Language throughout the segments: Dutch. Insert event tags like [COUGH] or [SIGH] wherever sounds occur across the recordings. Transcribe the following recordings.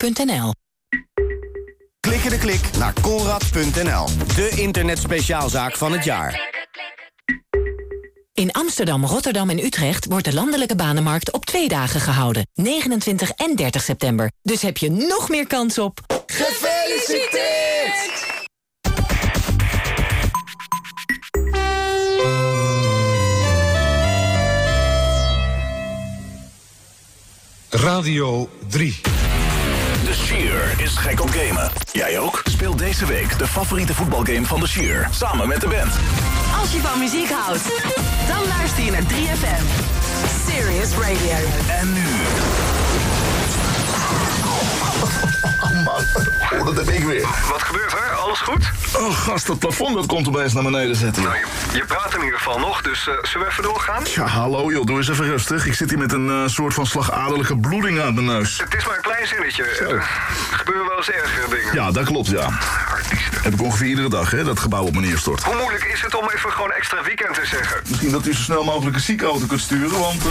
Conrad.nl Klik in de klik naar Conrad.nl. De internetspeciaalzaak van het jaar. In Amsterdam, Rotterdam en Utrecht wordt de landelijke banenmarkt op twee dagen gehouden. 29 en 30 september. Dus heb je nog meer kans op... Gefeliciteerd! Radio 3. Is gek op gamen. Jij ook? Speel deze week de favoriete voetbalgame van de Sheer. Samen met de band. Als je van muziek houdt, dan luister je naar 3FM. Serious Radio. En nu... Oh man, oh, dat heb ik weer. Wat gebeurt er? Alles goed? Oh gast, dat plafond dat komt opeens naar beneden zetten. Nou, je, je praat in ieder geval nog, dus uh, zullen we even doorgaan? Ja, hallo joh, doe eens even rustig. Ik zit hier met een uh, soort van slagaderlijke bloeding aan mijn neus. Het is maar een klein zinnetje. Er gebeuren wel eens ergere dingen. Ja, dat klopt, ja. Artiesten. Heb ik ongeveer iedere dag, hè, dat gebouw op me neerstort. Hoe moeilijk is het om even gewoon extra weekend te zeggen? Misschien dat u zo snel mogelijk een ziekenauto kunt sturen, want... Uh...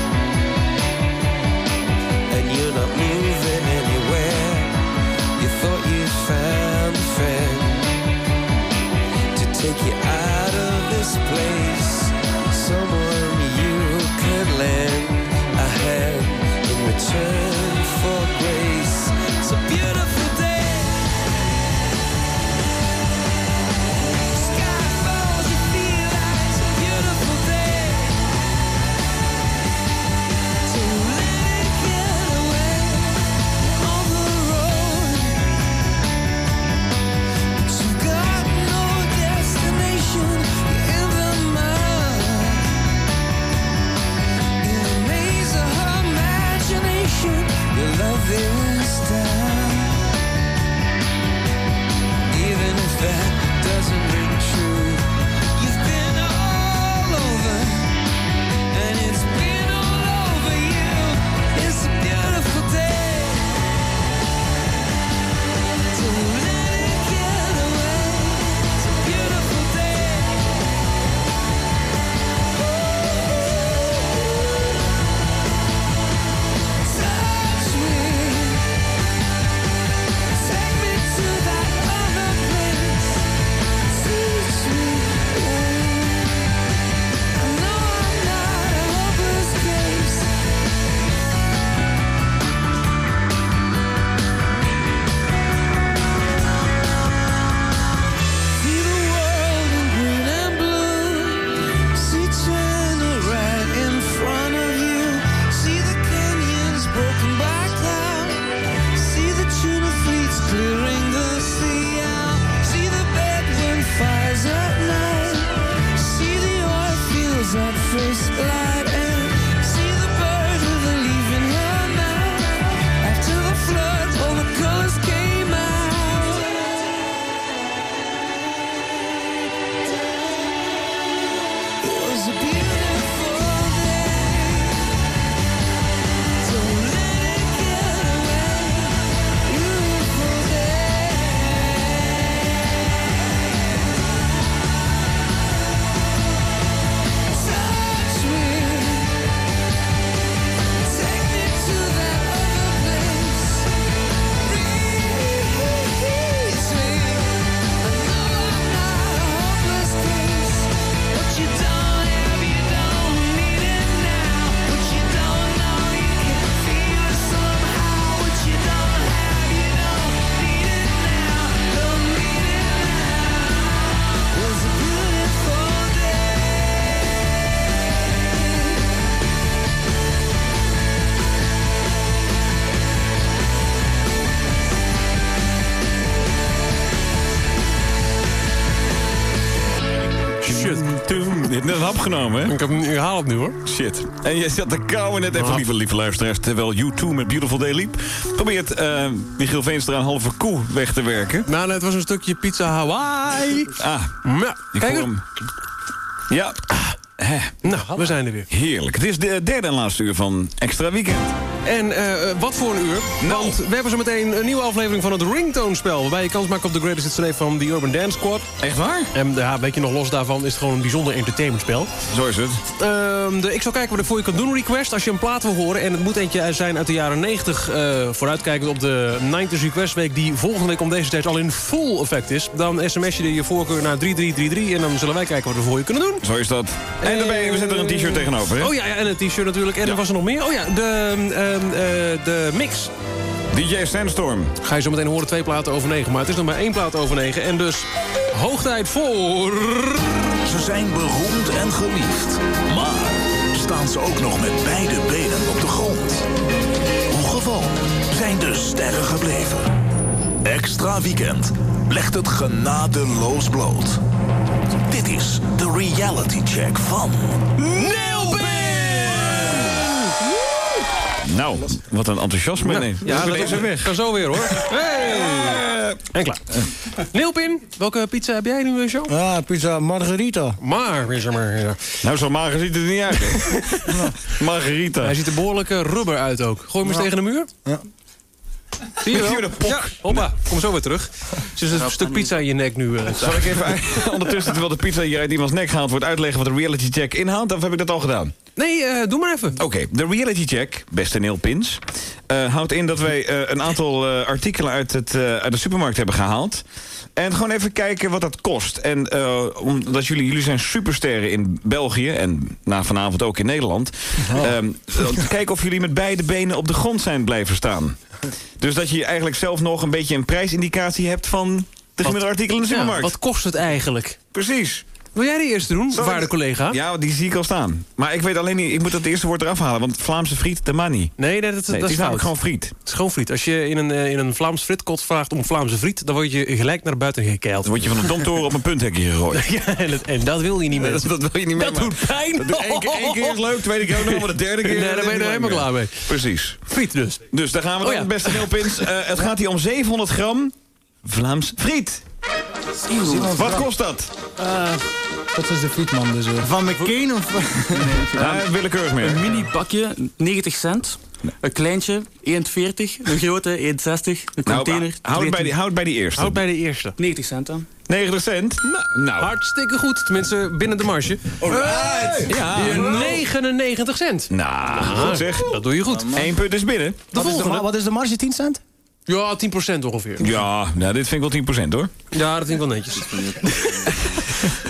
return Hè? Ik, heb, ik haal het nu hoor. Shit. En je zat te kauwen net even, lieve, lieve luisteraars... terwijl U2 met Beautiful Day liep. Probeert eh Michiel Veenstra een halve koe weg te werken. Nou, nee, het was een stukje pizza Hawaii. Ah, Ja, ik kijk hoor hem. Ja, Nou, we zijn er weer. heerlijk. Het is de derde en laatste uur van Extra Weekend. En eh, eh, wat voor een uur. Nou. Want we hebben zo meteen een nieuwe aflevering van het Ringtone-spel... waarbij je kans maakt op de Greatest Hits van The Urban Dance Squad. Echt waar? En ja, weet je nog, los daarvan is het gewoon een bijzonder entertainmentspel. Zo is het. Ehm, de, ik zal kijken wat ik voor je kan doen, request. Als je een plaat wil horen. En het moet eentje zijn uit de jaren 90. eh vooruitkijkend op de 90s Request Week... die volgende week om deze tijd al in full effect is. Dan sms je je voorkeur naar 3333... en dan zullen wij kijken wat we voor je kunnen doen. Zo is dat. En daarbij, we zetten er een t-shirt tegenover, hè? Oh ja, ja en een t-shirt natuurlijk. En Ja. er was er nog meer. Oh ja, de, ehm, eh, de mix. DJ Sandstorm. Ga je zo meteen horen twee platen over negen. Maar het is nog maar één plaat over negen. En dus hoog tijd voor... Ze zijn beroemd en geliefd. Maar staan ze ook nog met beide benen op de grond? Hoe gewoon zijn de sterren gebleven? Extra Weekend legt het genadeloos bloot. Dit is de reality check van... Nou, wat een enthousiasme. Nee, Ja, dat is weg. Kan zo weer hoor. Hey. En klaar. Neelpin, welke pizza heb jij nu, Joe? Ja, pizza margarita. Maar, is er maar. ja. Nou, zo mager ziet het er niet uit, hè? [LAUGHS] Margarita. Hij ziet er behoorlijk eh, rubber uit ook. Gooi hem eens tegen de muur. Ja. Zie je wel? Ja, hoppa. Kom zo weer terug. Er is een stuk pizza in je nek nu. eh. Zal ik even [LAUGHS] ondertussen, terwijl de pizza hier uit iemands nek gehaald wordt... uitleggen wat de reality check inhoudt? Of heb ik dat al gedaan? Nee, eh, doe maar even. Oké, de reality check, beste neelpins... eh, houdt in dat wij eh, een aantal eh, artikelen uit, het, eh, uit de supermarkt hebben gehaald... En gewoon even kijken wat dat kost. En eh, omdat jullie, jullie zijn supersterren in België... en na vanavond ook in Nederland... ehm, om te kijken of jullie met beide benen op de grond zijn blijven staan. Dus dat je eigenlijk zelf nog een beetje een prijsindicatie hebt... van de gemiddelde artikelen in de Ja, supermarkt. wat kost het eigenlijk? Precies. Wil jij de eerste doen, ik- waarde collega? Ja, die zie ik al staan. Maar ik weet alleen niet, ik moet dat eerste woord eraf halen... want Vlaamse friet, de money. Nee, nee, dat, Nee, dat het is fout. namelijk gewoon friet. Het is gewoon friet. Als je in een, eh, in een Vlaams fritkot vraagt om Vlaamse friet... dan word je gelijk naar buiten gekeild. Dan word je van de domtoren op een punthekje gegooid. [LAUGHS] Ja, en, dat, en dat wil je niet meer. [LAUGHS] Dat, dat wil je niet meer. Dat doet pijn. Dat doet één, keer, één keer is leuk, tweede keer ook nog, maar de derde keer... Nee, daar ben je er helemaal klaar mee. Precies. Friet dus. Dus daar gaan we dan, Oh ja. beste Neelpins. Eh het gaat hier om 700 gram Vlaams friet. Wat kost dat? Dat is de frietman dus. Van McCain of... [LAUGHS] Ja, willekeurig meer. Een mini pakje, 90 cent. Een kleintje, 1,40. Een grote, 1,60. Een Nou, container, houd, bij die, 22. houd bij die eerste. Houd bij de eerste. 90 cent dan. 90 cent? Nou, nou. Hartstikke goed. Tenminste, binnen de marge. Ja. Hier 99 cent. Nou, goed zeg. Dat doe je goed. Eén punt is binnen. De Wat is, de, volgende. wat is de marge? 10 cent? Ja, 10% ongeveer. Ja, nou, dit vind ik wel 10% hoor. Ja, dat vind ik wel netjes. [LAUGHS]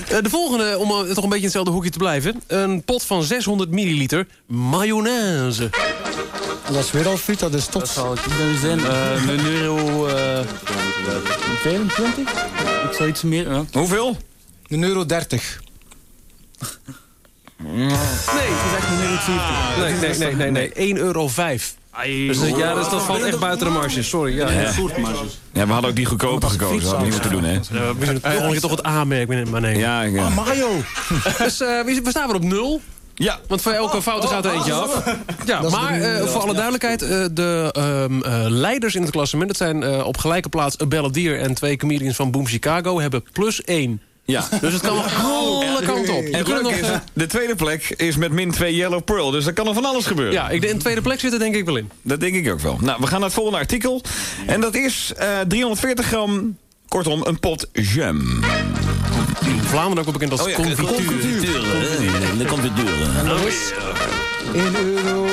Eh, De volgende, om eh, toch een beetje in hetzelfde hoekje te blijven. Een pot van 600 milliliter mayonaise. Dat is weer al friet, dat is tot. Dat zal ik dan zijn. Eh, een euro... eh 25? Ik zou iets meer... Ja. Hoeveel? Een euro 30. Nee, Het is echt een euro 70. nee, nee, nee, nee, nee. 1,5 euro. Dus dat- ja, dat, dat valt echt buiten de marge. Sorry. Ja, ja. Ja, we hadden ook die goedkoper gekozen. Dat hadden we niet moeten doen, hè? Eh, we volgende keer toch het aanmerken, maar nee. Ja, ja. Mayo! Dus eh, we staan weer op nul. Ja, Want voor elke fout gaat er eentje af. [LAUGHS] Ja, is maar de- eh, voor alle duidelijkheid, eh, de ehm, eh, leiders in het klassement... dat zijn eh, op gelijke plaats A Balladier en twee comedians van Boom Chicago... hebben plus één. ja. Dus het kan [LAUGHS] nog alle kanten op. En nog, is, eh, de tweede plek is met min 2 Yellow Pearl. Dus er kan er van alles gebeuren. ja, ik, in de tweede plek zitten denk ik wel in. Dat denk ik ook wel. Nou, we gaan naar het volgende artikel. En dat is eh 340 gram, kortom, een pot jam. In Vlaanderen ook wel bekend als Oh ja, confituur. De confituur. En dat is 1 euro.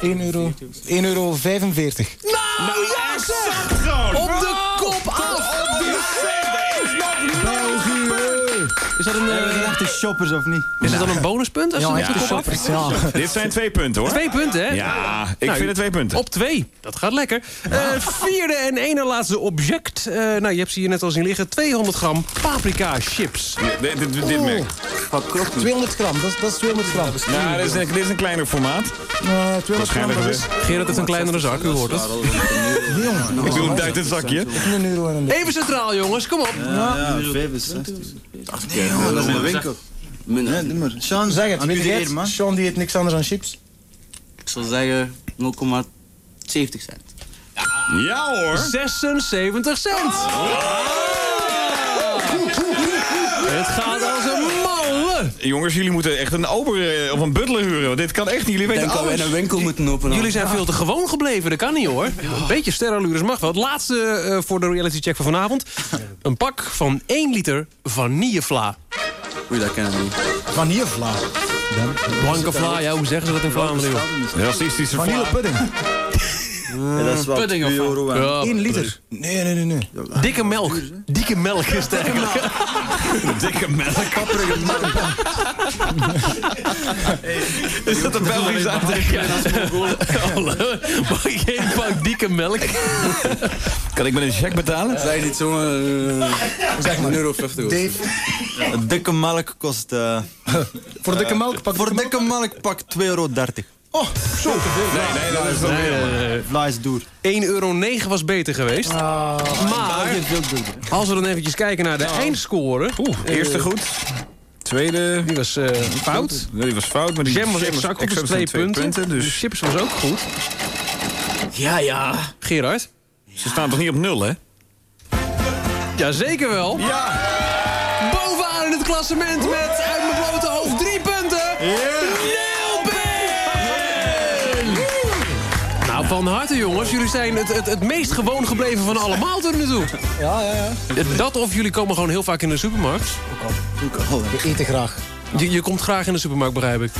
1 euro. 1 euro 45. Nou, ja zeg! Op de Is dat een, eh, echte shoppers of niet? is dat dan een bonuspunt? Als Ja, echte shoppers, ja. Dit zijn twee punten, hoor. Twee punten, hè? Ja, ik Nou, vind het twee punten. Op twee. Dat gaat lekker. Eh, vierde en ene laatste object. Eh, nou, je hebt ze hier net al zien liggen. 200 gram paprika chips. Dit, dit, dit, dit merk. 200 gram, dat, is- dat is 200 gram. Nou, dit is, een, dit is een kleiner formaat. Eh, 200 gram, Waarschijnlijk is Gerard heeft een kleinere zak, u hoort het. Ik doe hem uit het zakje. Even centraal, jongens. Kom op. Ja, 65. Nee, dat is een winkel. Nee, maar. Sean, Zeg het, weet je man. Sean die eet niks anders dan chips. Ik zou zeggen 0,70 cent. Ja hoor. 76 cent. Het Jongens, jullie moeten echt een ober eh, of een butler huren. Want dit kan echt niet. Jullie weten een winkel moeten openen. Jullie zijn veel te gewoon gebleven, dat kan niet hoor. Een beetje sterrenlures mag wel. Het laatste eh, voor de reality check van vanavond. [LAUGHS] Een pak van 1 liter vanillevla. Oei, dat kennen we niet. Vanillevla. Blanke vla, ja, hoe zeggen ze dat in Vlaanderen? Racistische vla. Vanillepudding. Ja, dat is wel Pudding of 2 euro. en- Ja, 1 liter. Nee, nee, nee, nee. [LAUGHS] Dikke melk. Dikke melk is het eigenlijk. Dikke melk. Is dat een Belgisch uitdrukking? Mag ik één pak dikke melk? Kan ik met een cheque betalen? Zeg niet zo... eh, Zeg maar. euro 50 of zo. Dave, dikke melk kost... eh, voor dikke melk pak voor dikke melk pak 2,30 euro. Oh, zo. Nee, nee, dat is wel weer. Is duur. 1,9 euro was beter geweest. Maar als we dan eventjes kijken naar de eindscore. Oeh, eerste goed. Tweede. Die was eh, fout. Nee, die was fout. Maar die Jam was exact zijn twee punten. De dus chips was ook goed. Ja, ja. Gerard? ze staan toch niet op nul, hè? Jazeker wel. Ja! Bovenaan in het klassement met uit mijn blote hoofd drie punten. Van harte jongens. Jullie zijn het, het, het meest gewoon gebleven van allemaal tot nu toe. Ja, ja, ja. Dat of jullie komen gewoon heel vaak in de supermarkt. We eten graag. Je, je komt graag in de supermarkt, begrijp ik.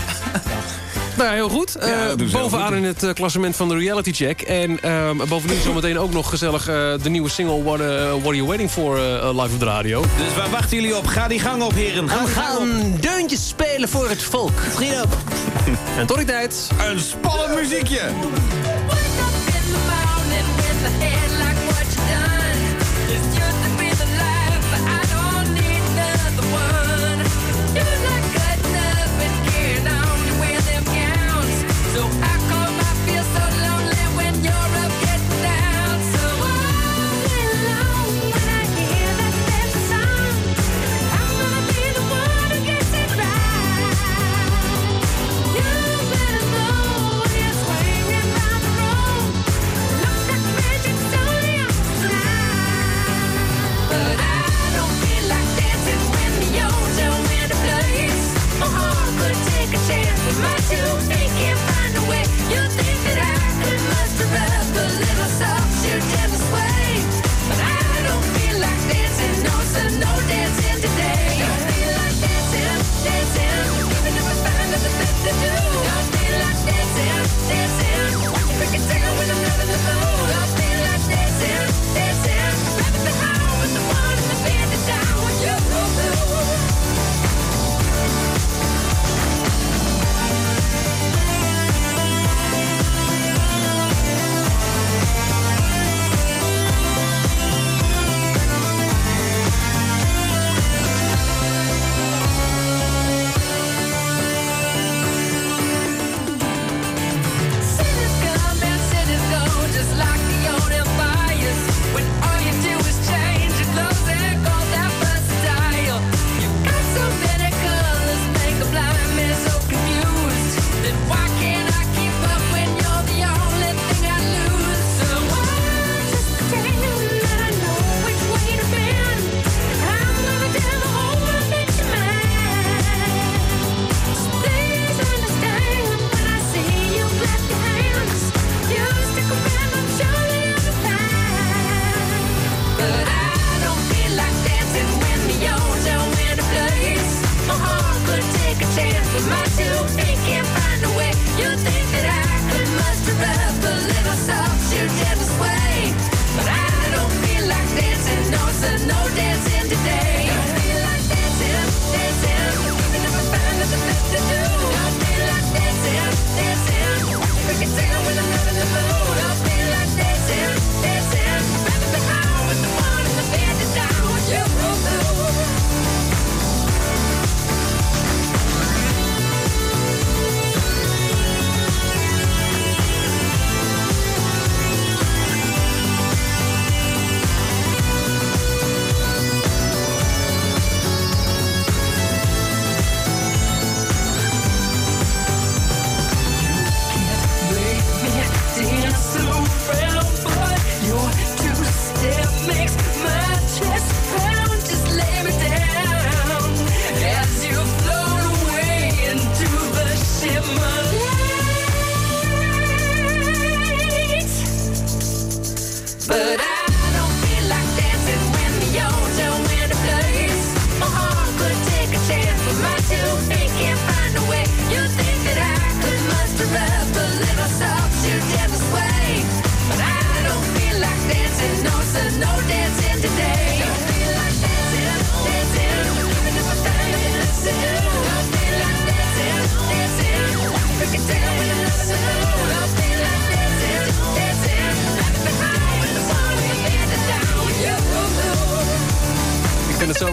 Nou ja, heel goed. Eh, bovenaan goed. in het eh, klassement van de reality check. En ehm, bovendien zometeen ook nog gezellig eh, de nieuwe single What, What Are You Waiting For live op de radio. Dus waar wachten jullie op? Ga die gang op, heren. Ga We gaan deuntjes spelen voor het volk. Schiet op. En tot die tijd. Een spannend muziekje.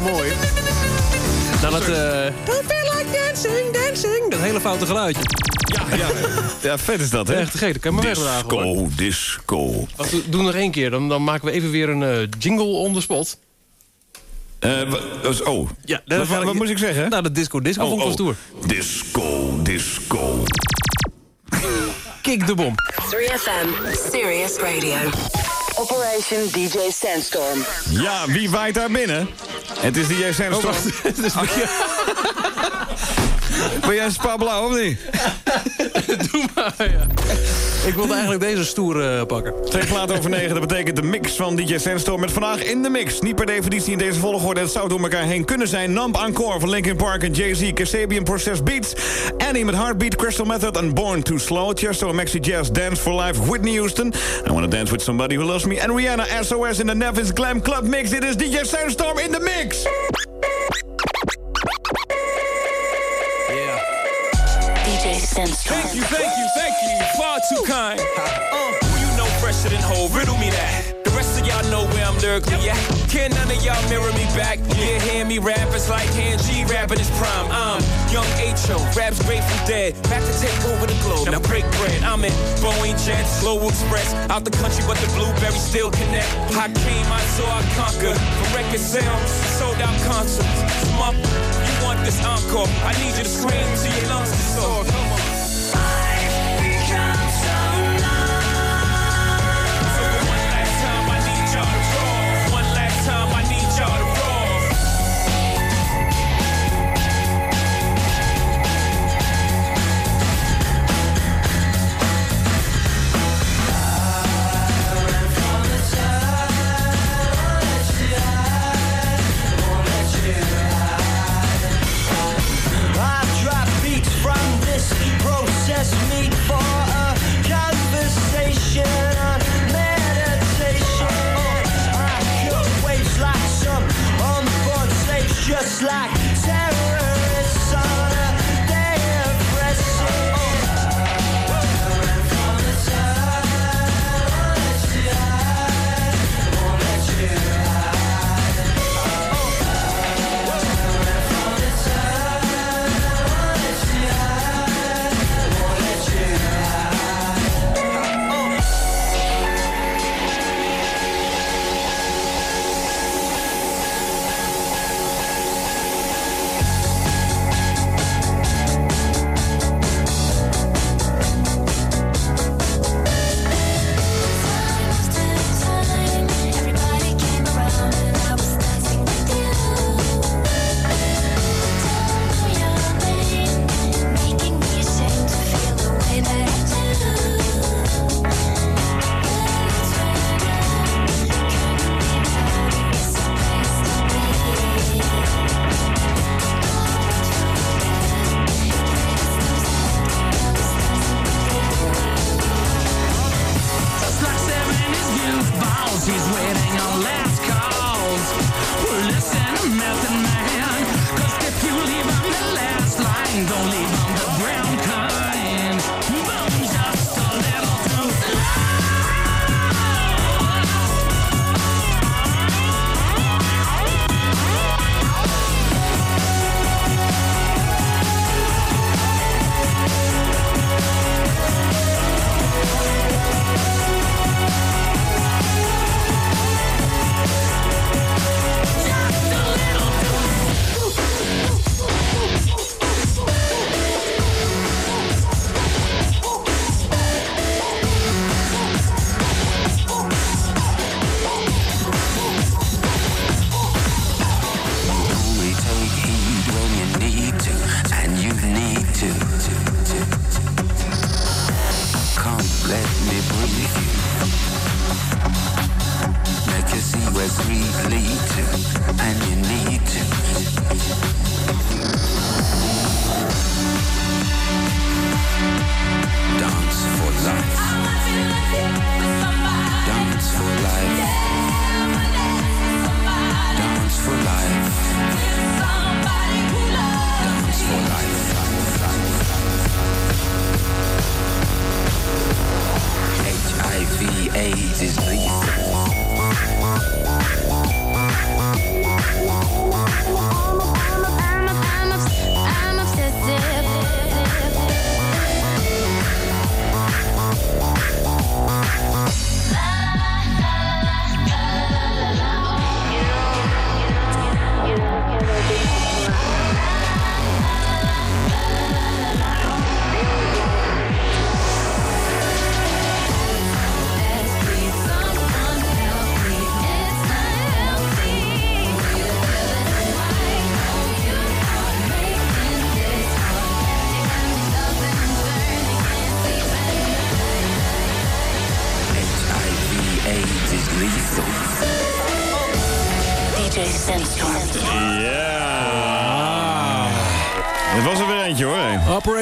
Zo mooi. Nou, dat... eh Don't feel like dancing, dancing. Dat hele foute geluidje. Ja, ja. ja, vet is dat, hè? Echt te gek, dat kan maar wegdragen. hoor. Disco, disco. Wacht, doe- nog één keer, dan, dan maken we even weer een eh, jingle on the spot. Eh, wa- oh. Ja, Wat- wat, wat moest ik zeggen? Nou, de disco disco Oh, vond ik oh. stoer. Disco, disco. Kick de bom. 3FM, Serious Radio. Operation DJ Sandstorm. Ja, wie waait daar binnen? Het is DJ Sandstorm. Oh, wacht. [LAUGHS] Het is [LAUGHS] Ben jij Spa of niet? [LAUGHS] Doe maar, ja. Ik wilde eigenlijk deze stoer eh, pakken. Twee platen over negen, dat betekent de mix van DJ Sandstorm met vandaag in de mix. Niet per definitie in deze volgorde, het zou door elkaar heen kunnen zijn. Numb Encore van Linkin Park en Jay-Z, Kasabian Process Beats. Annie met Heartbeat, Crystal Method en Born Too Slow. Chesto en Maxi Jazz, Dance for Life, Whitney Houston. I Wanna Dance With Somebody Who Loves Me. En Rihanna, SOS in de Nevis Glam Club Mix. Dit is DJ Sandstorm in de mix. Sandstorm. Thank you, thank you, thank you. Far too kind. Uh, who you know fresher than whole? Riddle me that. The rest of y'all know where I'm lyrically at. Can none of y'all mirror me back? Yeah, hear me rap, it's like hand G rapping his prime. I'm young H.O., raps grateful dead. Back to take over the globe. Now break bread. I'm in Boeing Jets, Global Express. Out the country, but the blueberries still connect. I came, I saw, I conquered. From record sales, sold out concerts. Smup, you want this encore? I need you to scream till your lungs are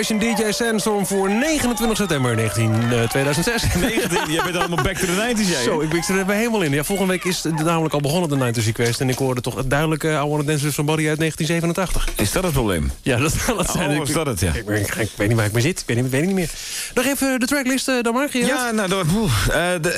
DJ Sandstorm voor 29 september 19, eh, 2006. 19, [LAUGHS] jij bent allemaal back to the 90s, jij. Zo, ik mix er helemaal in. Ja, volgende week is het namelijk al begonnen, de 90s Request. En ik hoorde toch het duidelijke I Wanna Dance With Somebody uit 1987. Is dat het probleem? Ja, dat zal het zijn. Oh, Ik- was dat het, ja. Ik, ik- ik weet niet waar ik mee zit. Ik weet niet, weet ik niet meer. Nog even de tracklist eh, dan maar, Gerard. Ja, nou, dat- poeh, eh, de,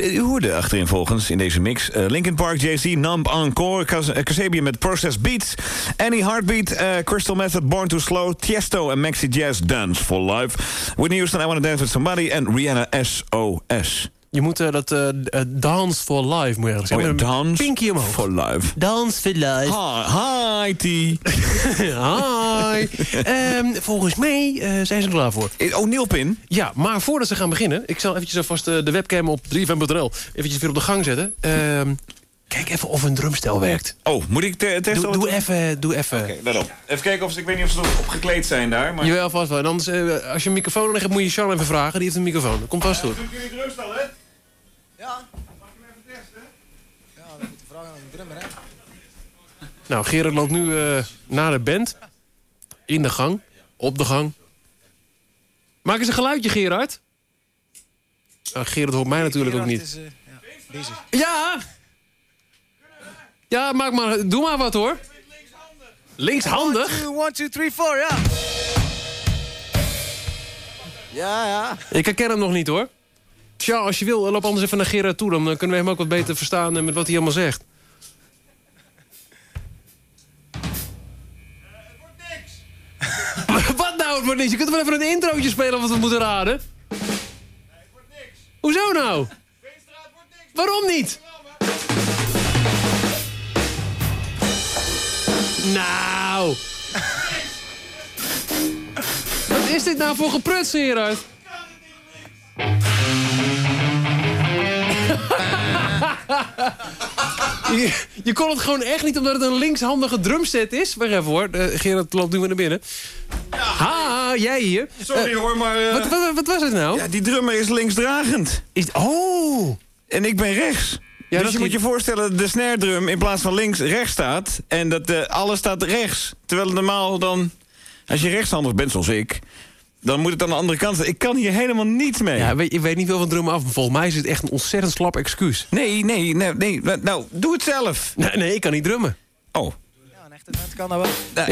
eh, u hoorde achterin volgens in deze mix... eh, Linkin Park, JC, Numb Encore, Kas- eh, Kasabian met Process Beats... Annie Heartbeat, eh, Crystal Method, Born Too Slow... Tiesto en Maxi Jazz, Dance for Life... Whitney Houston, I Wanna Dance With Somebody... en Rihanna, SOS. Je moet eh, dat eh, eh, Dance for Life moet je ergens Oh ja, zeggen. Een Dance pinky omhoog. for Life. Dance for Life. Hi, hi T. [LAUGHS] Hi. Ehm, volgens mij eh, zijn ze er klaar voor. Oh, Neilpin? Ja, maar voordat ze gaan beginnen... ik zal eventjes alvast de webcam op 3fm.nl eventjes weer op de gang zetten. Ehm, kijk even of een drumstel werkt. Oh, moet ik te testen? Doe, doe even, doe even. Oké, op. Even kijken of ze, ik weet niet of ze erop opgekleed zijn daar. Maar... Jawel, vast wel. En anders, eh, als je een microfoon nodig hebt, moet je Sean even vragen. Die heeft een microfoon. Dat komt vast goed. jullie drumstel, hè? Nou, Gerard loopt nu eh, naar de band. In de gang. Op de gang. Maak eens een geluidje, Gerard. Uh, Gerard hoort mij natuurlijk ook niet. Ja! Ja, maak maar, doe maar wat hoor. Linkshandig? 1, 2, 3, 4, ja. Ja, ja. Ik herken hem nog niet hoor. Tja, als je wil, loop anders even naar Gerard toe. Dan kunnen we hem ook wat beter verstaan eh, met wat hij allemaal zegt. [LAUGHS] wat nou, het wordt niks. Je kunt wel even een introotje spelen wat we moeten raden. Hoezo nou? Waarom niet? Nou. Wat is dit nou voor gepruts, Gerard? [LAUGHS] Je, je kon het gewoon echt niet omdat het een linkshandige drumset is. Wacht even hoor, Eh, Gerard loopt nu weer naar binnen. Ha, jij hier. Sorry Eh, hoor, maar... eh, wat, wat, wat was het nou? Ja, die drummer is linksdragend. Is, oh! En ik ben rechts. Ja, dus dat je moet je voorstellen dat de snare drum in plaats van links rechts staat. En dat eh, alles staat rechts. Terwijl normaal dan... Als je rechtshandig bent zoals ik... Dan moet het aan de andere kant staan. Ik kan hier helemaal niets mee. Ja, weet, ik weet niet veel van drummen af, maar volgens mij is het echt een ontzettend slap excuus. Nee, nee, nee, nee. Nou, doe het zelf. Nee, nee ik kan niet drummen. Oh. Dat kan nou wel. Nou,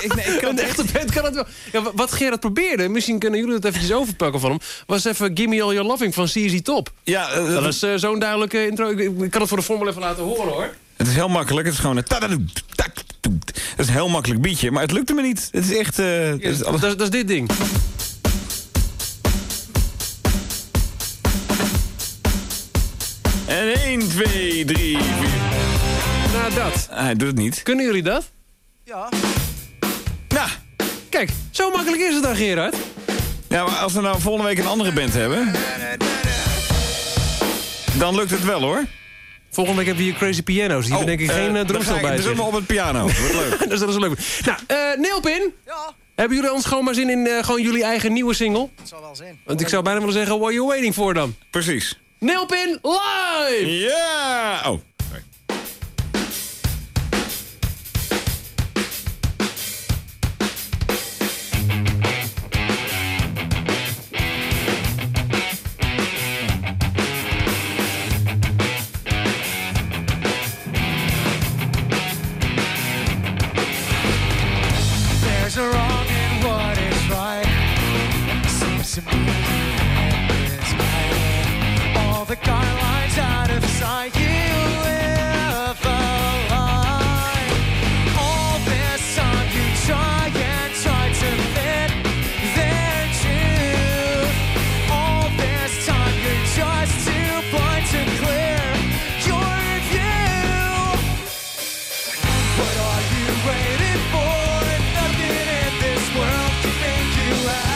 ik, nee, ik kan Een echte band kan het wel. Ja, wa- wat Gerard probeerde, misschien kunnen jullie het eventjes overpakken van hem... was even Gimme All Your Loving van CZ Top. Ja, eh, Dat is eh, zo'n duidelijke intro. Ik, ik kan het voor de formule even laten horen, hoor. Het is heel makkelijk. Het is gewoon een... Het is een heel makkelijk beatje, maar het lukte me niet. Het is echt... eh, is Dat, alles- dat is dit ding. En 1, 2, 3, 4. Dat. Hij doet het niet. Kunnen jullie dat? Ja. Nou, Kijk, zo makkelijk is het dan, Gerard. ja, maar als we nou volgende week een andere band hebben... dan lukt het wel, hoor. Volgende week hebben we hier Crazy Piano's. Die Oh, hebben denk ik eh, geen uh, dan drumstel bij drummen op het piano. [LAUGHS] Wordt leuk. dat, is, dat is leuk. Nou, eh Neelpin. Hebben jullie ons gewoon maar zin in eh, gewoon jullie eigen nieuwe single? Het zal wel zijn. Want ik zou bijna willen zeggen, what are you waiting for dan? Precies. Neelpin live! Ja! Oh. You happy.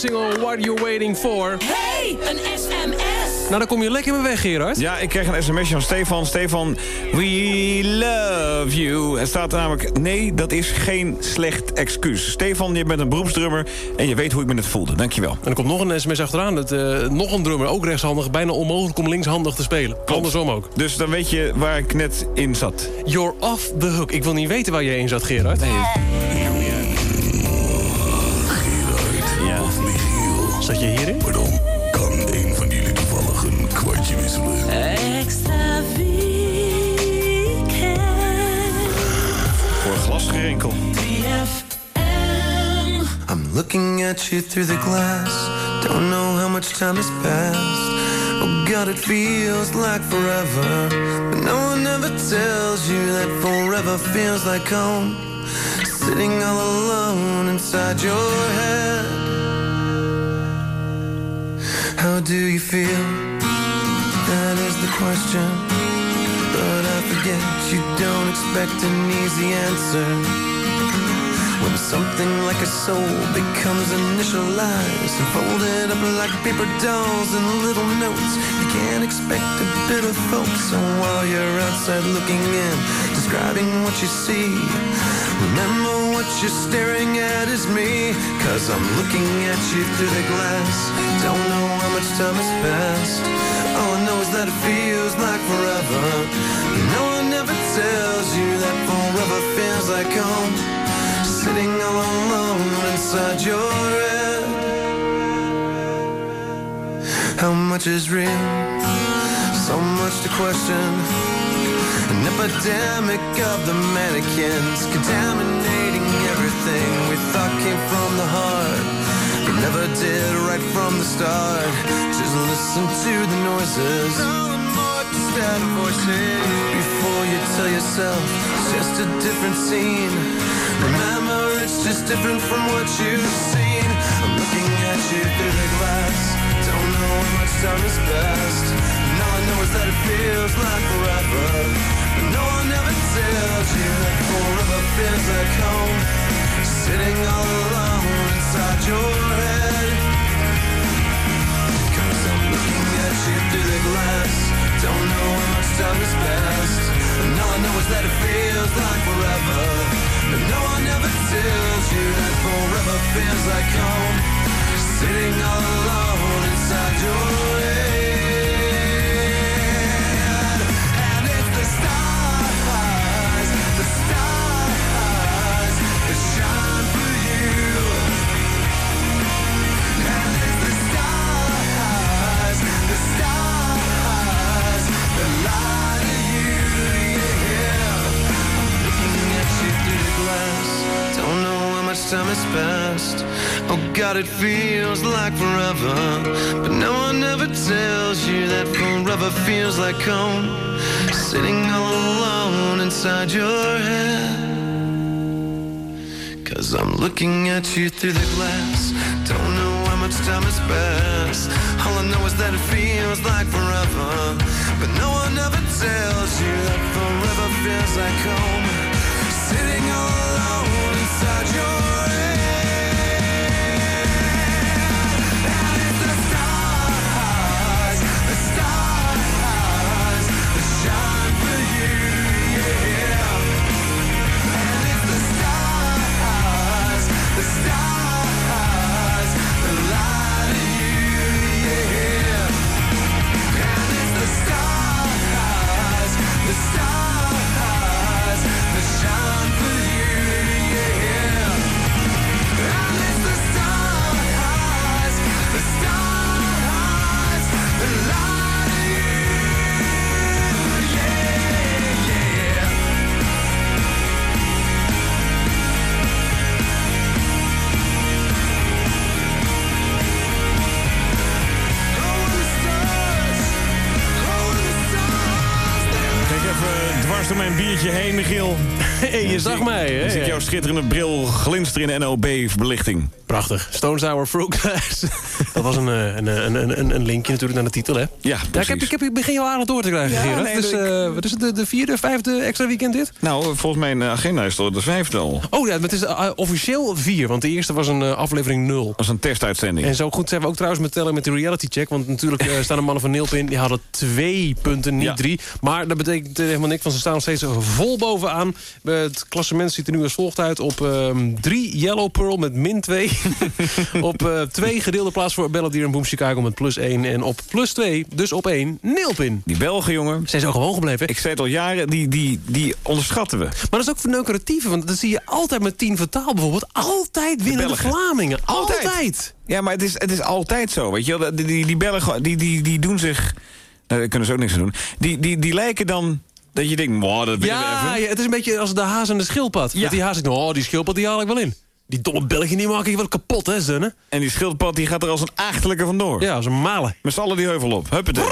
Single What You Waiting For. Hey, een sms. Nou, dan kom je lekker mee weg, Gerard. Ja, ik kreeg een sms'je van Stefan. Stefan, we love you. Er staat namelijk, nee, dat is geen slecht excuus. Stefan, je bent een beroepsdrummer en je weet hoe ik me net voelde. Dankjewel. En er komt nog een sms achteraan. Dat, eh, nog een drummer, ook rechtshandig. Bijna onmogelijk om linkshandig te spelen. Andersom ook. Dus dan weet je waar ik net in zat. You're off the hook. Ik wil niet weten waar jij in zat, Gerard. Nee. Zat je hierin? Pardon. Kan een van jullie toevallig een kwartje wisselen? Extra weekend. Voor glasgerinkel. 3FM. I'm looking at you through the glass. Don't know how much time has passed. Oh God, it feels like forever. But no one ever tells you that forever feels like home. Sitting all alone inside your head. How do you feel? That is the question. But I forget you don't expect an easy answer. When something like a soul becomes initialized and folded up like paper dolls and little notes, you can't expect a bit of hope. So while you're outside looking in, describing what you see, remember what you're staring at is me. Cause I'm looking at you through the glass. Don't know how much time has passed. All I know is that it feels like forever. No one ever tells you that forever feels like home sitting all alone inside your head. How much is real? So much to question. An epidemic of the mannequins contaminating everything we thought came from the heart. But never did right from the start. Just listen to the noises. Before you tell yourself it's just a different scene. Remember, it's just different from what you've seen. I'm looking at you through the glass. Don't know how much time has passed. And all I know is that it feels like forever. Tells you that forever feels like home. Sitting all alone inside your head. Cause I'm looking at you through the glass. Don't know how much time has passed. And all I know is that it feels like forever. But no one ever tells you that forever feels like home. Sitting all alone inside your head. Through. Don't know how much time has passed. Oh God, it feels like forever. But no one ever tells you that forever feels like home. Sitting all alone inside your head. Cause I'm looking at you through the glass. Don't know how much time has passed. All I know is that it feels like forever. But no one ever tells you that forever feels like home. Alone inside your Zag mij, hè? Ik jouw schitterende bril glinsteren in NOB-belichting. Prachtig. Stone Sour Fruit Glass. [LAUGHS] Dat was een, eh, een, een, een, een, een linkje natuurlijk naar de titel, hè? Ja, Ja, ik, heb, ik, heb, ik begin jou aardig door te krijgen, Ja, Gerard. nee, dus, ik- eh, wat is het, de, de vierde, vijfde extra weekend dit? Nou, volgens mijn eh, agenda is het al de vijfde al. Oh ja, maar het is eh, officieel vier, want de eerste was een eh, aflevering nul. Dat was een testuitzending. En zo goed zijn we ook trouwens met tellen met de reality check. Want natuurlijk eh, staan de mannen van Neelpin, die hadden twee punten, niet Ja. drie. Maar dat betekent eh, helemaal niks, want ze staan nog steeds vol bovenaan. Eh, Het klassement ziet er nu als volgt uit. Op ehm, drie Yellow Pearl met min twee. [LAUGHS] op eh, twee gedeelde plaats voor Belladier en Boom Chicago met plus één. En op plus twee, dus op één, Neelpin. Die Belgen, jongen. Zijn zo gewoon gebleven. hè? Ik zei het al jaren, die, die, die onderschatten we. Maar dat is ook verneukeratieve, want dat zie je altijd met tien vertaal bijvoorbeeld. Altijd winnen de. Vlamingen. Altijd. Altijd. Ja, maar het is, het is altijd zo, weet je wel. Die, die, die Belgen, die, die, die doen zich... Nou, daar kunnen ze ook niks aan doen. Die, die, die lijken dan... Dat je denkt, wow, dat winnen we Ja, even. ja, het is een beetje als de haas en de schildpad. Ja. Met die haas, ik, oh, die schildpad die haal ik wel in. Die domme Belgen die maak ik wel kapot, hè, zonne? En die schildpad die gaat er als een achterlijke vandoor. Ja, als een malen. Met z'n allen die heuvel op. Huppatee.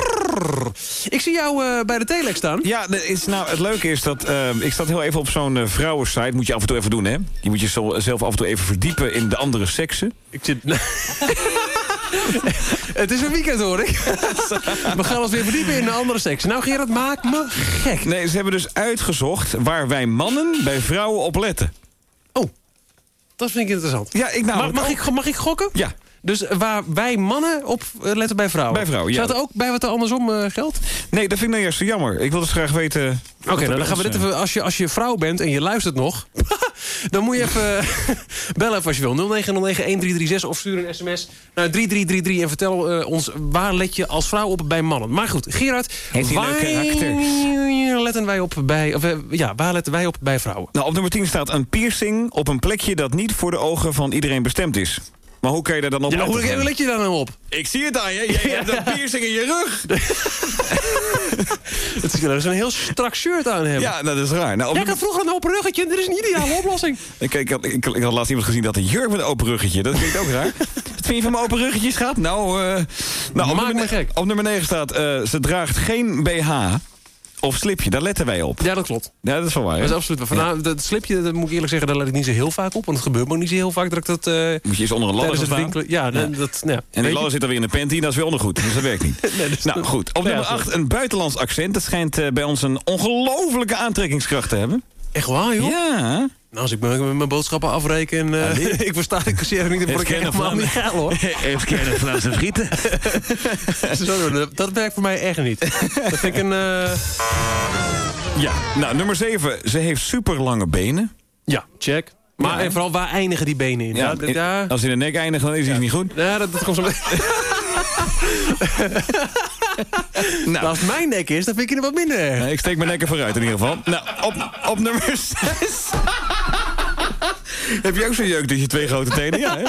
Ik zie jou eh, bij de telex staan. Ja, dat is, nou, het leuke is dat... eh, ik zat heel even op zo'n eh, vrouwensite. Moet je af en toe even doen, hè? Je moet jezelf af en toe even verdiepen in de andere seksen. Ik zit... [LAUGHS] [LAUGHS] het is een weekend, hoor ik. [LAUGHS] We gaan ons weer verdiepen in een andere seks. Nou, Gerard, maak me gek. Nee, ze hebben dus uitgezocht waar wij mannen bij vrouwen op letten. Oh, dat vind ik interessant. Ja, ik Mag, namelijk mag, ook. ik, mag ik gokken? Ja. Dus waar wij mannen op eh, letten bij vrouwen. Bij vrouwen, ja. Staat er ook bij wat er andersom eh, geldt? Nee, dat vind ik nou juist zo jammer. Ik wil dus graag weten... Oké, nou, dan gaan we dit even. Als je, als je vrouw bent en je luistert nog, [LAUGHS] dan moet je even [LAUGHS] bellen als je wil. 0909-1336 of stuur een sms naar 3333 en vertel eh, ons waar let je als vrouw op bij mannen. Maar goed, Gerard, Heeft waar letten wij op bij, of, eh, ja, waar letten wij op bij vrouwen? Nou, op nummer 10 staat een piercing op een plekje dat niet voor de ogen van iedereen bestemd is. Maar hoe kan je daar dan op Ja, hoe let je daar nou op? Ik zie het aan je. Je hebt een piercing in je rug. [LAUGHS] Het is, een heel strak shirt aan hem. Ja, dat is raar. Nou, op Jij had vroeger een open ruggetje, dit is een ideale [LAUGHS] oplossing. ik, ik, had, ik, ik had laatst iemand gezien dat een jurk met een open ruggetje. Dat klinkt ook raar. Wat [LAUGHS] vind je van mijn open ruggetjes, gaat? Nou, eh nou op, nummer, me gek. op nummer 9 staat... eh, ze draagt geen BH of slipje. Daar letten wij op. Ja, dat klopt. Ja, dat is wel waar. hè? Dat is absoluut. waar. Dat slipje, dat moet ik eerlijk zeggen, daar let ik niet zo heel vaak op. Want het gebeurt me ook niet zo heel vaak dat ik dat... eh, Moet je eens onder een ladder staan. winkelen... Ja, dat... Nou, En die ladder zit er weer in een panty, dat is weer ondergoed. Dus dat werkt niet. [LAUGHS] Nee, dus nou, goed. Op nummer zo. 8 een buitenlands accent. Dat schijnt eh, bij ons een ongelofelijke aantrekkingskracht te hebben. Echt waar, joh? Ja. Nou, als ik mijn, mijn boodschappen afreken en eh, [LAUGHS] ik versta de kassier niet, dan word ik helemaal kennen niet geil, hoor. Even kijken vanaf zijn frieten. [LAUGHS] Sorry, dat- dat werkt voor mij echt niet. Dat vind ik een... eh, Ja, nou, nummer 7. Ze heeft super lange benen. Ja, check. Maar Ja. en vooral, waar eindigen die benen in? Ja, in- ja, Als in de nek eindigt, dan is hij niet goed. ja dat, dat komt zo [LAUGHS] [LAUGHS] Nou, Als het mijn nek is, dan vind ik het wat minder nee, ik steek mijn nek vooruit in ieder geval. Nou, op, op nummer [LAUGHS] 6. Heb je ook zo'n jeuk dat je twee grote tenen? Ja, hè?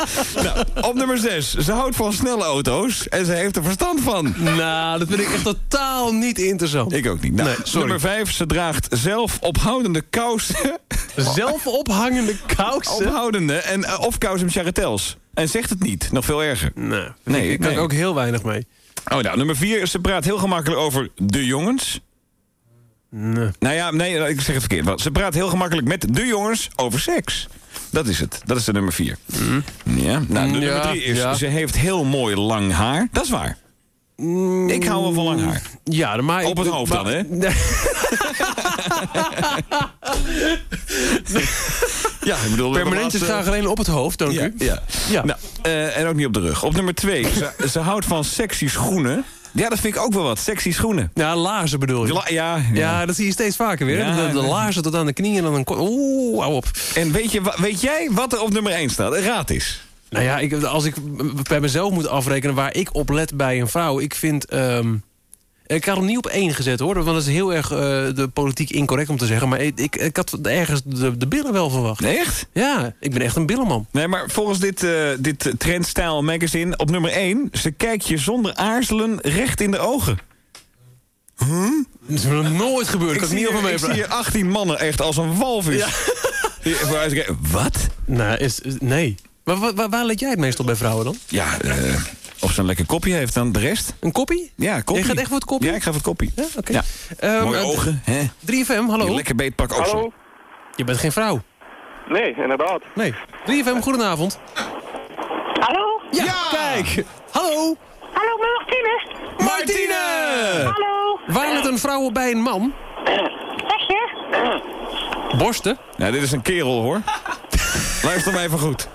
Nou, op nummer 6. Ze houdt van snelle auto's en ze heeft er verstand van. Nou, dat vind ik echt totaal niet interessant. Ik ook niet. Nou, Nee, sorry. Nummer 5. Ze draagt zelf ophoudende kousen. Zelf ophangende kousen? ophoudende en, eh, of kousen met charretels. En zegt het niet. Nog veel erger. Nee, ik kan nee. ook heel weinig mee. Oh, nou, nummer 4. Ze praat heel gemakkelijk over de jongens. Nee. Nou ja, nee, ik zeg het verkeerd. Ze praat heel gemakkelijk met de jongens over seks. Dat is het. Dat is de nummer 4. Ja. Nou, de Mm, nummer 3 is... ja. Ze heeft heel mooi lang haar. Dat is waar. Ik hou wel van lang haar. Ja, maar... Op het hoofd dan, hè? [LAUGHS] Ja, ik bedoel... Permanent is graag alleen op het hoofd, dank Ja, u. ja. Ja. Nou, eh, en ook niet op de rug. Op nummer 2. ze, [LAUGHS] ze houdt van sexy schoenen. Ja, dat vind ik ook wel wat. Sexy schoenen. Ja, laarzen bedoel je. La- ja, ja. Ja, dat zie je steeds vaker weer. Ja, de, laarzen tot aan de knieën en dan een... Oeh, hou op. En weet, je, weet jij wat er op nummer 1 staat? Raad is. Nou ja, ik, als ik bij mezelf moet afrekenen waar ik op let bij een vrouw... Ik vind... ehm, ik had hem niet op één gezet hoor, want dat is heel erg eh, de politiek incorrect om te zeggen. Maar ik, ik, ik had ergens de, de billen wel verwacht. Nee, echt? Ja, ik ben echt een billenman. Nee, maar volgens dit, eh dit Trendstyle magazine op nummer 1... ze kijkt je zonder aarzelen recht in de ogen. Dat is nog nooit gebeurd, ik ik niet zie over hier- ik zie hier 18 mannen echt als een walvis. Ja. [LAUGHS] Wat? Nou, is, is- nee. Maar waar, let jij het meestal bij vrouwen dan? Ja, eh, of ze een lekker kopje heeft dan de rest. Een koppie? Ja, kopje. Jij gaat echt voor het koppie? Ja, ik ga voor het kopje. Ja, oké. Ja. Ehm, Mooie eh, ogen, hè? 3FM, hallo. Je lekker beetpak ook Hallo? Je bent geen vrouw. Nee, inderdaad. Nee. 3FM, goedenavond. Hallo? Ja, kijk. Hallo. Hallo, Martine. Martine! Hallo. Waar let een vrouw op bij een man? Zeg je? Borsten? Ja, dit is een kerel, hoor. Luister maar even goed.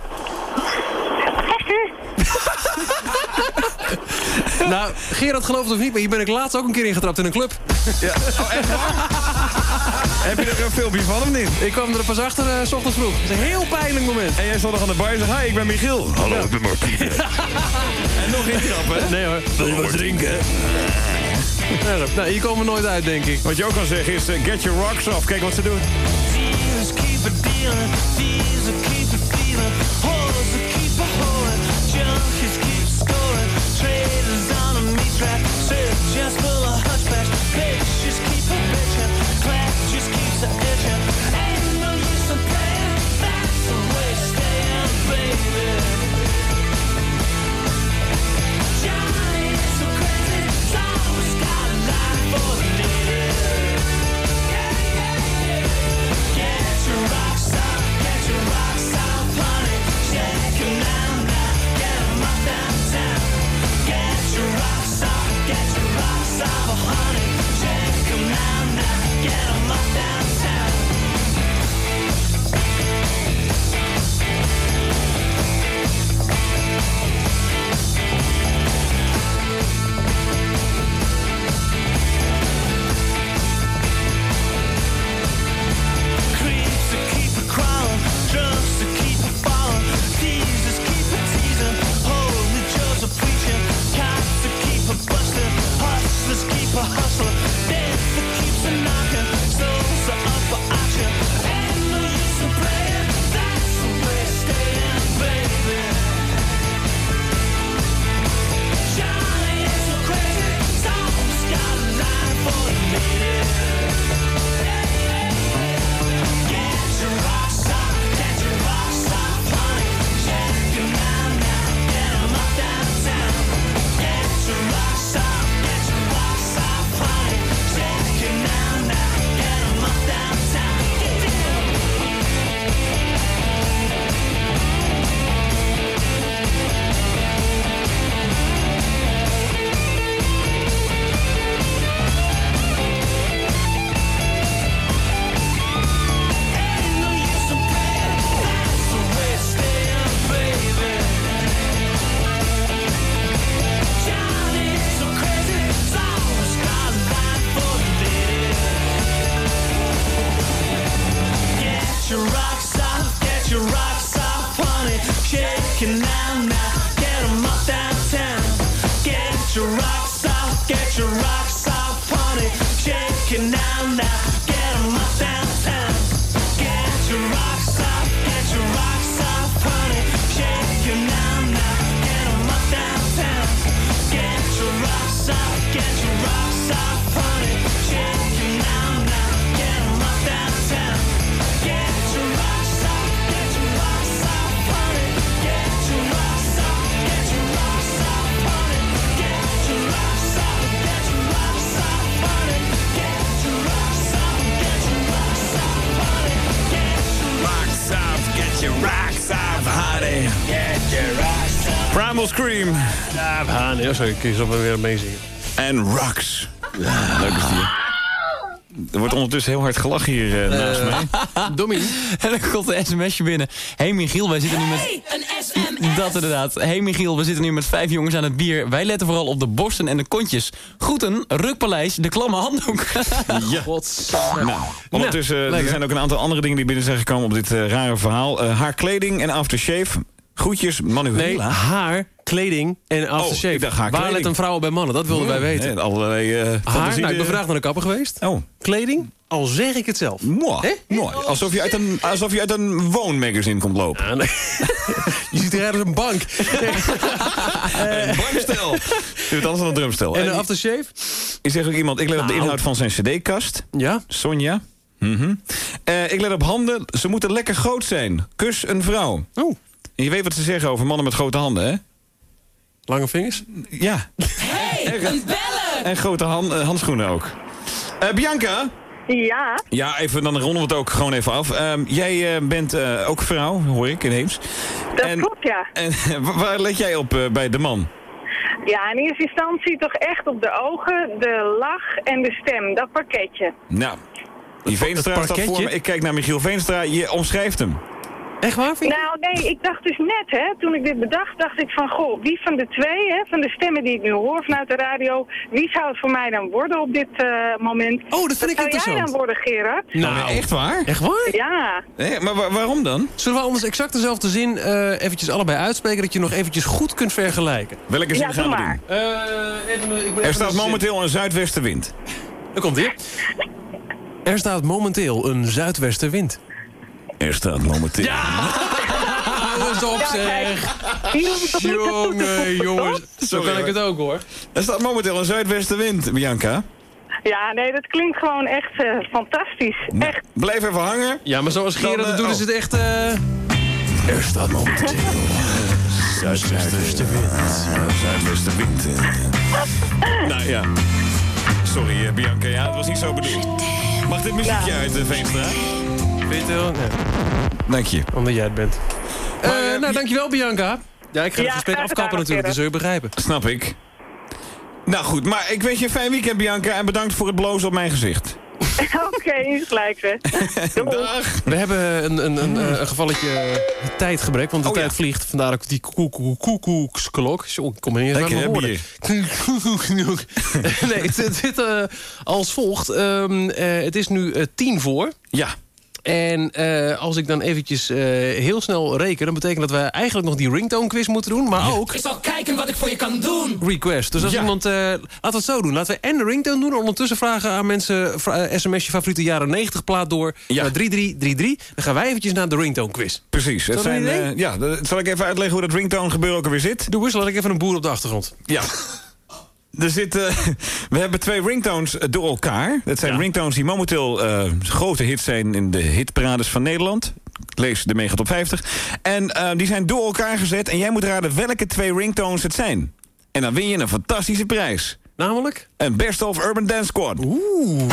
[LAUGHS] Nou, Gerard gelooft het of niet, maar hier ben ik laatst ook een keer ingetrapt in een club. Ja. Oh, echt waar? [LAUGHS] Heb je er een filmpje van of niet? Ik kwam er pas achter, eh, s ochtends vroeg. Het is een heel pijnlijk moment. En jij stond nog aan de bar en zei, hi, ik ben Michiel. Hallo, ik ben Martine. [LAUGHS] en nog hè? Nee hoor. Wil je wat drinken? Nou, hier komen we nooit uit, denk ik. Wat je ook kan zeggen is, eh, get your rocks off. Kijk wat ze doen. Primal Scream. Ja, ah, nee, sorry, ik zal wel weer meezingen. En Rocks. Leuk is die. Er wordt ondertussen heel hard gelachen hier eh, naast mij. [LAUGHS] En dan [LAUGHS] komt een sms'je binnen. hey Michiel, wij zitten nu met... Een sms. Dat inderdaad. hey Michiel, we zitten nu met vijf jongens aan het bier. Wij letten vooral op de borsten en de kontjes. Groeten, Rukpaleis, de klamme handdoek. [LAUGHS] Ja. Nou, ondertussen Nou, er zijn ook een aantal andere dingen die binnen zijn gekomen op dit eh, rare verhaal. Eh, haar kleding en aftershave. Groetjes, Nee, Manuela. haar, kleding en aftershave. Oh, Waar kleding. let een vrouw bij mannen? Dat wilden wij weten. Nee, allerlei eh haar, nou, ik ben vandaag naar de kapper geweest. Oh. Kleding, al zeg ik het zelf. Mooi. Mooi. Alsof je uit een, alsof je uit een woonmagazine komt lopen. Nee. [LAUGHS] je ziet eruit als een bank. [LAUGHS] Een bankstel. [LAUGHS] Doe het anders dan een drumstel. En de aftershave? Ik zeg ook iemand, ik let op de Nou. inhoud van zijn cd-kast. Ja? Sonja. Mhm. Eh, ik let op handen, ze moeten lekker groot zijn. Kus een vrouw. Oh. En je weet wat ze zeggen over mannen met grote handen, hè? Lange vingers? Ja. Hey, een bellen! En grote han- eh, handschoenen ook. Eh, Bianca? Ja, Ja, even, dan ronden we het ook gewoon even af. Ehm, jij eh, bent eh, ook vrouw, hoor ik, ineens. dat En- klopt ja. En [LAUGHS] wa- waar let jij op eh, bij de man? Ja, in eerste instantie toch echt op de ogen, de lach en de stem. Dat pakketje. Nou, die Veenstra staat voor me. Ik kijk naar Michiel Veenstra. Je omschrijft hem. Echt waar? Vind je? Nou, nee, ik dacht dus net, hè, toen ik dit bedacht, dacht ik van, goh, wie van de twee, hè, van de stemmen die ik nu hoor vanuit de radio, wie zou het voor mij dan worden op dit eh, moment? Oh, dat vind ik zou jij interessant. dan worden, Gerard? Nou, echt waar? Echt waar? Ja. Nee, maar wa- waarom dan? Zullen we anders exact dezelfde zin eh, eventjes allebei uitspreken... dat je nog eventjes goed kunt vergelijken? Welke zin Ja, gaan we maar. doen? Eh, even, ik ben Er staat momenteel een zuidwestenwind. Daar komt ie. Er staat momenteel een zuidwestenwind. Er staat momenteel... Hou eens op, zeg. Jongen, jongens. Zo kan ik het ook, hoor. Er staat momenteel een zuidwestenwind, Bianca. Ja, nee, dat klinkt gewoon echt eh, fantastisch. Nou, Echt. Blijf even hangen. Ja, maar zoals Gerard Dan, het eh, doet, oh. is het echt... eh, Er staat momenteel zuidwestenwind. [LAUGHS] Zuidwestenwind. [LAUGHS] nou ja. Sorry, Bianca. Ja, het was niet zo bedoeld. Mag dit muziekje uit, de Veenstra? Weet je wel? Nee, Dank je. omdat jij het bent. Eh, Maar, eh, nou, dankjewel, Bianca. Ja, ik ga het Ja, gesprek afkappen natuurlijk, dat zul je begrijpen. Snap ik. Nou goed, maar ik wens je een fijn weekend, Bianca. En bedankt voor het blozen op mijn gezicht. [LAUGHS] Oké, gelijk hè. [LAUGHS] Dag. We hebben een, een, een, eh, een gevalletje tijdgebrek, want de Oh, tijd ja. vliegt. Vandaar ook die koekoeksklok. Zo, ik kom er niet eens [LAUGHS] nee, het zit als volgt. Ehm, eh, het is nu eh, tien voor. Ja. En eh, als ik dan eventjes eh, heel snel reken... dan betekent dat we eigenlijk nog die ringtone quiz moeten doen. Maar ook Ik zal kijken wat ik voor je kan doen. request. Dus als Ja. iemand... eh, laten we het zo doen. Laten we en de ringtone doen. Ondertussen vragen aan mensen... sms je favoriete jaren 90 plaat door. Ja. naar 3333. Dan gaan wij eventjes naar de ringtone quiz. Precies. Het zijn, ja, dat- zal ik even uitleggen hoe dat ringtone gebeuren ook alweer zit? Doe eens, laat ik even een boer op de achtergrond. Ja. [LAUGHS] Er zit, [LAUGHS] we hebben twee ringtones eh, door elkaar. Dat zijn Ja. ringtones die momenteel eh, grote hits zijn in de hitparades van Nederland. Ik lees de Mega Top 50. En eh, die zijn door elkaar gezet. En jij moet raden welke twee ringtones het zijn. En dan win je een fantastische prijs. Namelijk? Een Best of Urban Dance Squad. Oeh. [LAUGHS]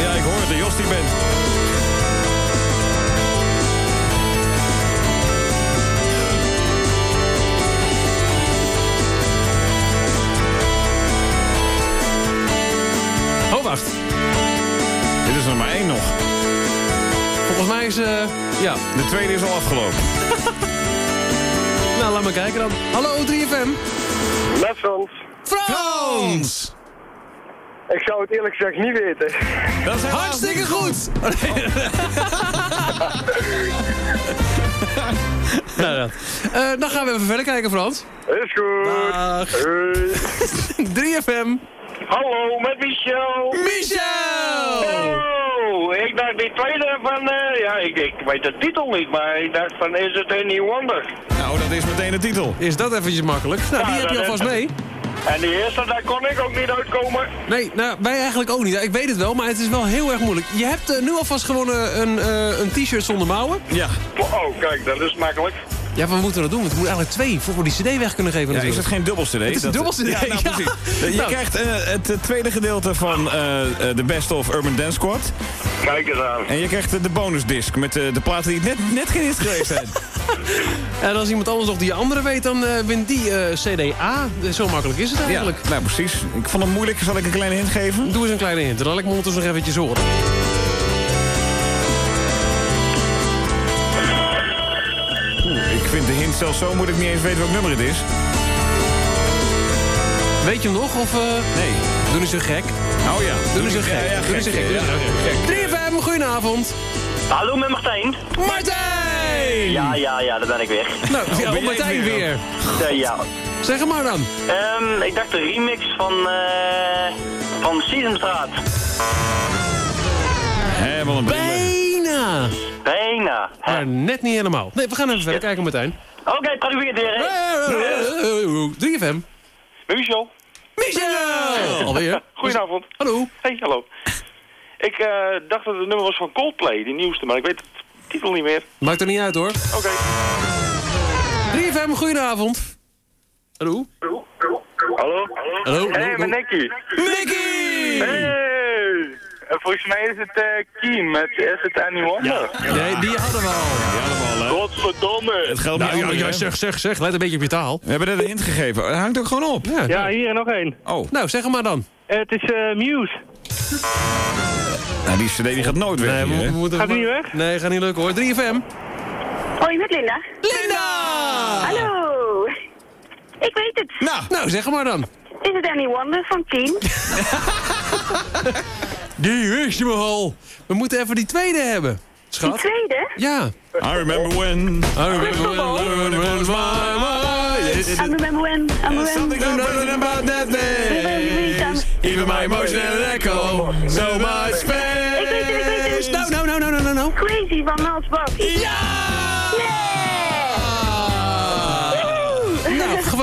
Ja, ik hoor het. Jos die bent. Ja. De tweede is al afgelopen. [LAUGHS] Nou, laat maar kijken dan. Hallo, 3FM. Met Frans. Frans! Ik zou het eerlijk gezegd niet weten. Dat is Hartstikke goed! [LAUGHS] nou, ja. Eh, dan gaan we even verder kijken, Frans. Is goed. Dag. Hoi. [LAUGHS] 3FM. Hallo, met Michel. Michel! Oh, ik dacht die tweede van, eh, ja, ik, ik weet de titel niet, maar ik dacht van, is het een nieuw wonder? Nou, dat is meteen de titel. Is dat eventjes makkelijk? Nou, die heb je alvast is- mee. En die eerste, daar kon ik ook niet uitkomen. Nee, nou, wij eigenlijk ook niet. Ik weet het wel, maar het is wel heel erg moeilijk. Je hebt eh, nu alvast gewonnen een, eh, een t-shirt zonder mouwen. Ja. Oh, kijk, dat is makkelijk. Ja, maar we moeten dat doen. Want we moeten eigenlijk twee voor we die cd weg kunnen geven Ja, is het geen dubbel CD? Het is een dubbel CD, Ja, nou, ja. precies. Je Nou. krijgt eh, het eh, tweede gedeelte van eh, eh, de Best of Urban Dance Squad. Kijk eens aan. En je krijgt de bonusdisc met eh, de platen die net, net geen hit geweest zijn. [LAUGHS] En als iemand anders nog die andere weet, dan eh, wint die eh, CDA. Zo makkelijk is het ja, eigenlijk. nou precies. Ik vond het moeilijk. Zal ik een kleine hint geven? Doe eens een kleine hint. Dan laat ik me ondertussen nog eventjes horen. Vind de hint zelfs zo moeilijk niet eens weten welk nummer het is. Weet je hem nog? Of, eh, Nee. Doe niet zo gek. Oh ja. Doe niet zo gek. Ja, ja, gek. Ja, Doe niet zo ja, gek. 3FM, goedenavond. Hallo met Martijn. Martijn! Ja, ja, ja, daar ben ik weer. Nou, ja, ben oh, jij Martijn weer, weer. Ja. Zeg hem maar dan. Ehm, ik dacht de remix van, eh van Sesamstraat. Wat een. Bijna. Bijna. hè. Maar net niet helemaal. Nee, we gaan even verder kijken, Martijn. Oké, probeer het weer, hè. 3FM. Michel. Michel! Alweer. [LAUGHS] Goedenavond. Hallo. Hey, hallo. Ik eh, dacht dat het nummer was van Coldplay, die nieuwste, maar ik weet de titel niet meer. Maakt er niet uit hoor. Oké. 3FM, goedenavond. Hallo? Hallo? Hallo? Hey, met Nicky. Nicky! Hey! En volgens mij is het eh Keen met Is It Any Wonder? Nee, die hadden we al. Godverdomme! Het geldt Nou, niet ja, zeg, zeg, zeg. Let een beetje op je taal. We hebben net een hint gegeven. Hij hangt ook gewoon op. Ja, Ja, hier nog één. Oh, Nou, zeg hem maar dan. Het is eh, Muse. nou, die cd die gaat nooit weg Nee, hier, we, hè? we moeten Gaat niet weg? Nee, gaat niet lukken hoor. 3FM. Hoi, met Linda. Linda! Hallo. Ik weet het. Nou, Nou, zeg hem maar dan. Is het Any Wonder van Keen? [LAUGHS] Die wist je al. We moeten even die tweede hebben. Die Schat. tweede? Ja. I remember when... I remember when, I remember when, I remember Something when. about that day. Even my emotional echo. So much Ik weet het, ik weet space. het. Nou, nou, nou, nou, nou, nou. Crazy van Miles Bucky. Nou,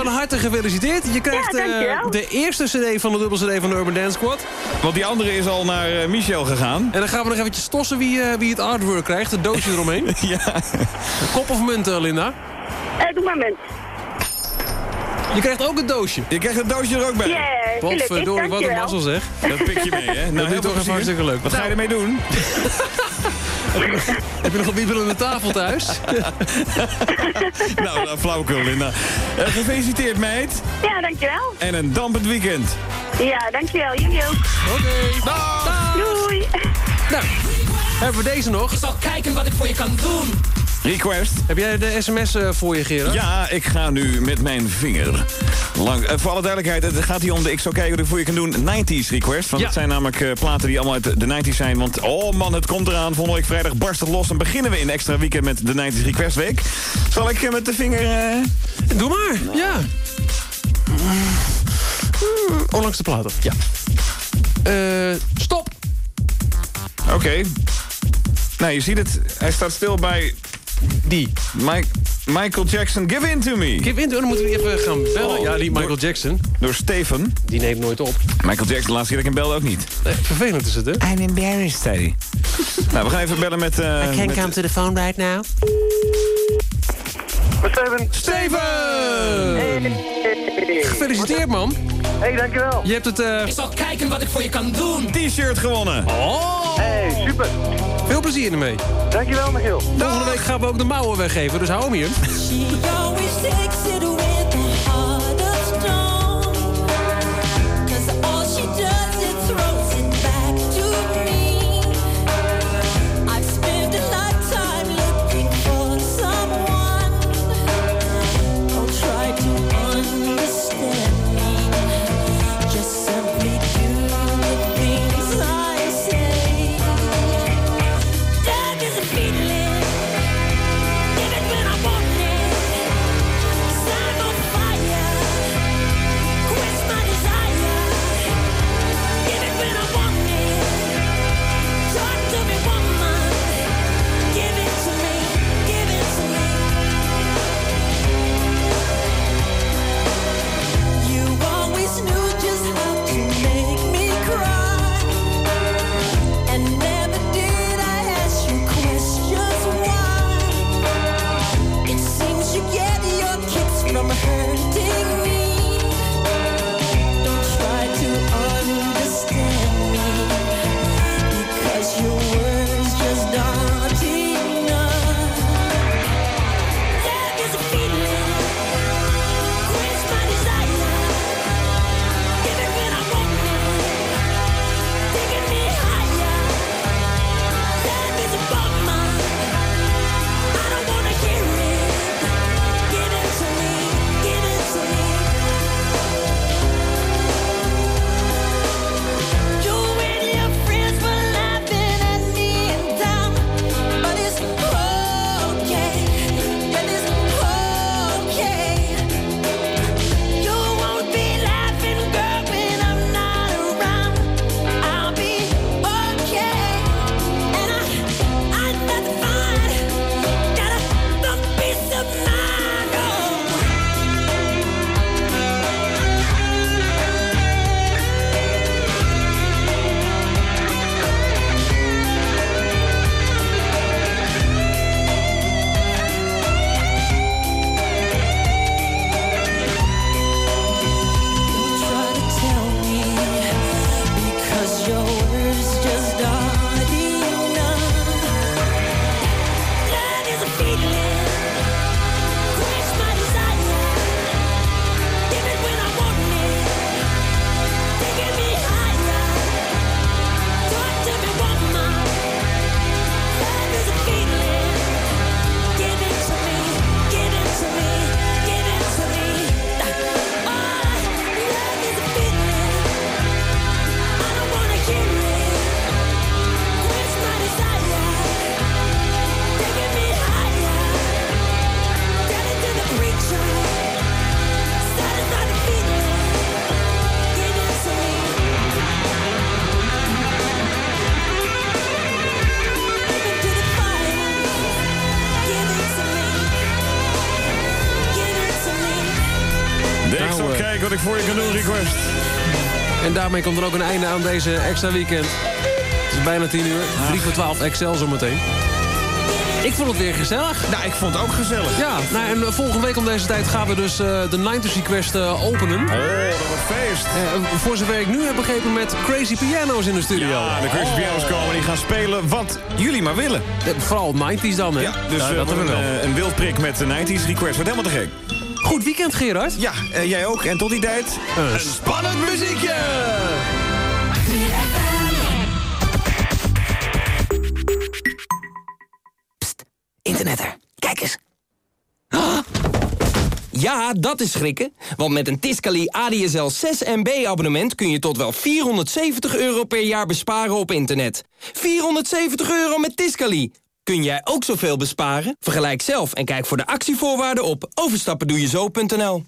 van harte gefeliciteerd. Je krijgt Ja, eh, de eerste cd van de dubbel cd van de Urban Dance Squad. Want die andere is al naar eh, Michel gegaan. En dan gaan we nog eventjes tossen wie, eh, wie het artwork krijgt. Het doosje eromheen. [LAUGHS] Ja. Kop of munt, Linda? Eh, doe maar munt. Je krijgt ook het doosje. Je krijgt het doosje er ook bij. Yeah, Potverdorie, wat een mazzel zeg. Dat pik je mee, hè? Nou, Dat doet toch even hartstikke leuk. Wat ga je ermee doen? [LAUGHS] Heb je nog een wiebelende tafel thuis? [LAUGHS] nou, nou flauwekul, Linda. Eh, gefeliciteerd, meid. Ja, dankjewel. En een dampend weekend. Ja, dankjewel. Jullie ook. Oké. Dag. Doei. Nou, hebben we deze nog. Ik zal kijken wat ik voor je kan doen. Request. Heb jij de sms eh, voor je, Gerard? Ja, ik ga nu met mijn vinger. Lang, eh, voor alle duidelijkheid, het gaat hier om de... Ik zou kijken voor je kan doen. 90s request. Want Ja. het zijn namelijk eh, platen die allemaal uit de, de 90s zijn. Want, oh man, het komt eraan. Volgende week vrijdag barst het los. Dan beginnen we in extra weekend met de 90s request week. Zal ik met de vinger... Doe maar, ja. Mm, Onlangs de platen, ja. Stop. Oké. Nou, je ziet het. Hij staat stil bij... Die. Mike, Michael Jackson, Give In To Me. Give in, dan moeten we die even gaan bellen. Oh, ja, die Michael door- Jackson. Door Steven. Die neemt nooit op. Michael Jackson, laatste keer dat ik hem belde ook niet. Nee, vervelend is het, hè? I'm embarrassed, zei hij. nou, we gaan even bellen met... eh, met- to the phone right now. Steven. Steven! Gefeliciteerd, man. Hey, dankjewel. Je hebt het... eh, Ik zal kijken wat ik voor je kan doen. T-shirt gewonnen. Oh! Hey, super. Veel plezier ermee. Dankjewel, Michiel. Volgende week gaan we ook de mouwen weggeven, dus hou hem hier. Daarmee komt er ook een einde aan deze extra weekend. Het is bijna 10 uur. 3 voor 12 Excel zometeen. Ik vond het weer gezellig. Nou, ik vond het ook gezellig. Ja, nou, en eh, volgende week om deze tijd gaan we dus eh, de 90s Request eh, openen. Oh, dat wordt feest. Voor zover ik nu heb begrepen met Crazy Piano's in de studio. Ja, de Crazy Pianos komen, die gaan spelen wat jullie maar willen. Vooral 90s dan, hè? Ja, dus Ja, dat een, we wel. eh, een wildprik met de 90s request. Wordt helemaal te gek. Goed weekend, Gerard. Ja, eh, jij ook. En tot die tijd... Een spannend muziekje! Internetter, kijk eens. Ja, dat is schrikken. Want met een Tiscali ADSL 6 MB abonnement kun je tot wel 470 euro per jaar besparen op internet. 470 euro met Tiscali. Kun jij ook zoveel besparen? Vergelijk zelf en kijk voor de actievoorwaarden op overstappendoejezo.nl.